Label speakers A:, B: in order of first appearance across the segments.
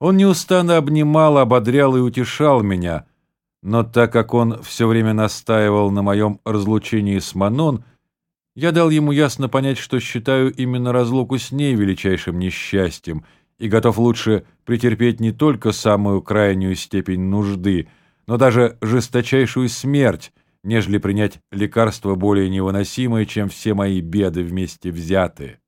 A: Он неустанно обнимал, ободрял и утешал меня, но так как он все время настаивал на моем разлучении с Манон, я дал ему ясно понять, что считаю именно разлуку с ней величайшим несчастьем и готов лучше претерпеть не только самую крайнюю степень нужды, но даже жесточайшую смерть, нежели принять лекарство более невыносимое, чем все мои беды вместе взятые.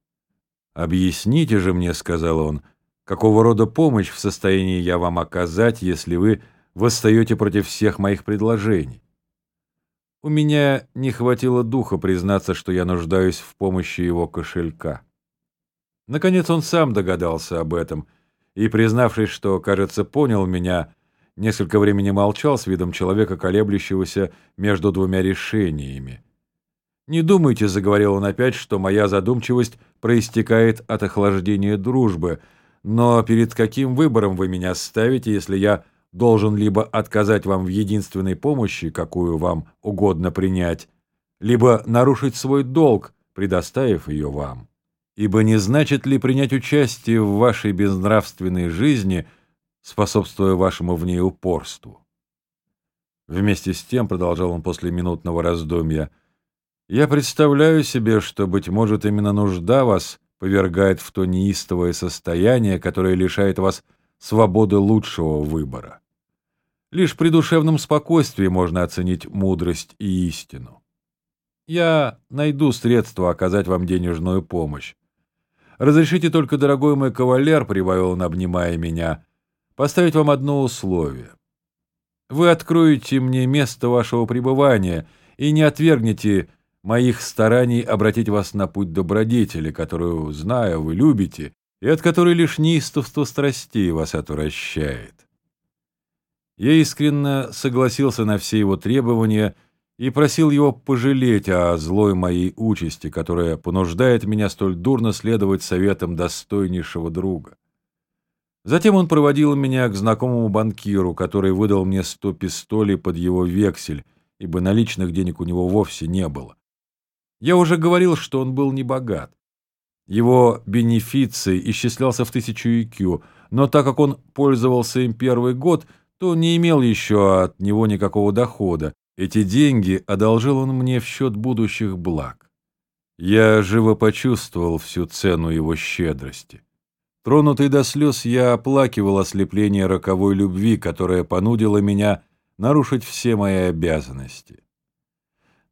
A: «Объясните же мне», — сказал он, — «какого рода помощь в состоянии я вам оказать, если вы восстаете против всех моих предложений?» У меня не хватило духа признаться, что я нуждаюсь в помощи его кошелька. Наконец он сам догадался об этом, и, признавшись, что, кажется, понял меня, несколько времени молчал с видом человека, колеблющегося между двумя решениями. «Не думайте», — заговорил он опять, — «что моя задумчивость проистекает от охлаждения дружбы, но перед каким выбором вы меня ставите, если я должен либо отказать вам в единственной помощи, какую вам угодно принять, либо нарушить свой долг, предоставив ее вам? Ибо не значит ли принять участие в вашей безнравственной жизни, способствуя вашему в ней упорству? Вместе с тем, продолжал он после минутного раздумья, я представляю себе, что, быть может, именно нужда вас повергает в то неистовое состояние, которое лишает вас свободы лучшего выбора. Лишь при душевном спокойствии можно оценить мудрость и истину. Я найду средства оказать вам денежную помощь. Разрешите только, дорогой мой кавалер, — прибавил он, обнимая меня, — поставить вам одно условие. Вы откроете мне место вашего пребывания и не отвергнете моих стараний обратить вас на путь добродетели, которую, знаю, вы любите, и от которой лишь неистовство страстей вас отвращает. Я искренне согласился на все его требования и просил его пожалеть о злой моей участи, которая понуждает меня столь дурно следовать советам достойнейшего друга. Затем он проводил меня к знакомому банкиру, который выдал мне сто пистолей под его вексель, ибо наличных денег у него вовсе не было. Я уже говорил, что он был не богат. Его бенефиций исчислялся в тысячу IQ, но так как он пользовался им первый год, то не имел еще от него никакого дохода. Эти деньги одолжил он мне в счет будущих благ. Я живо почувствовал всю цену его щедрости. Тронутый до слез, я оплакивал ослепление роковой любви, которая понудила меня нарушить все мои обязанности.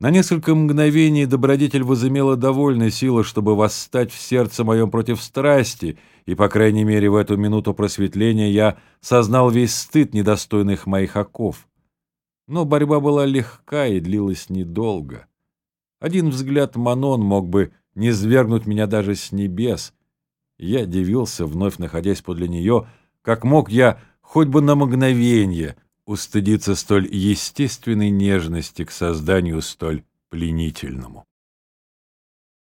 A: На несколько мгновений добродетель возымела довольно силы, чтобы восстать в сердце моем против страсти, и, по крайней мере, в эту минуту просветления я сознал весь стыд недостойных моих оков. Но борьба была легка и длилась недолго. Один взгляд Манон мог бы не свергнуть меня даже с небес. Я дивился, вновь находясь подле нее, как мог я хоть бы на мгновение — устыдиться столь естественной нежности к созданию столь пленительному.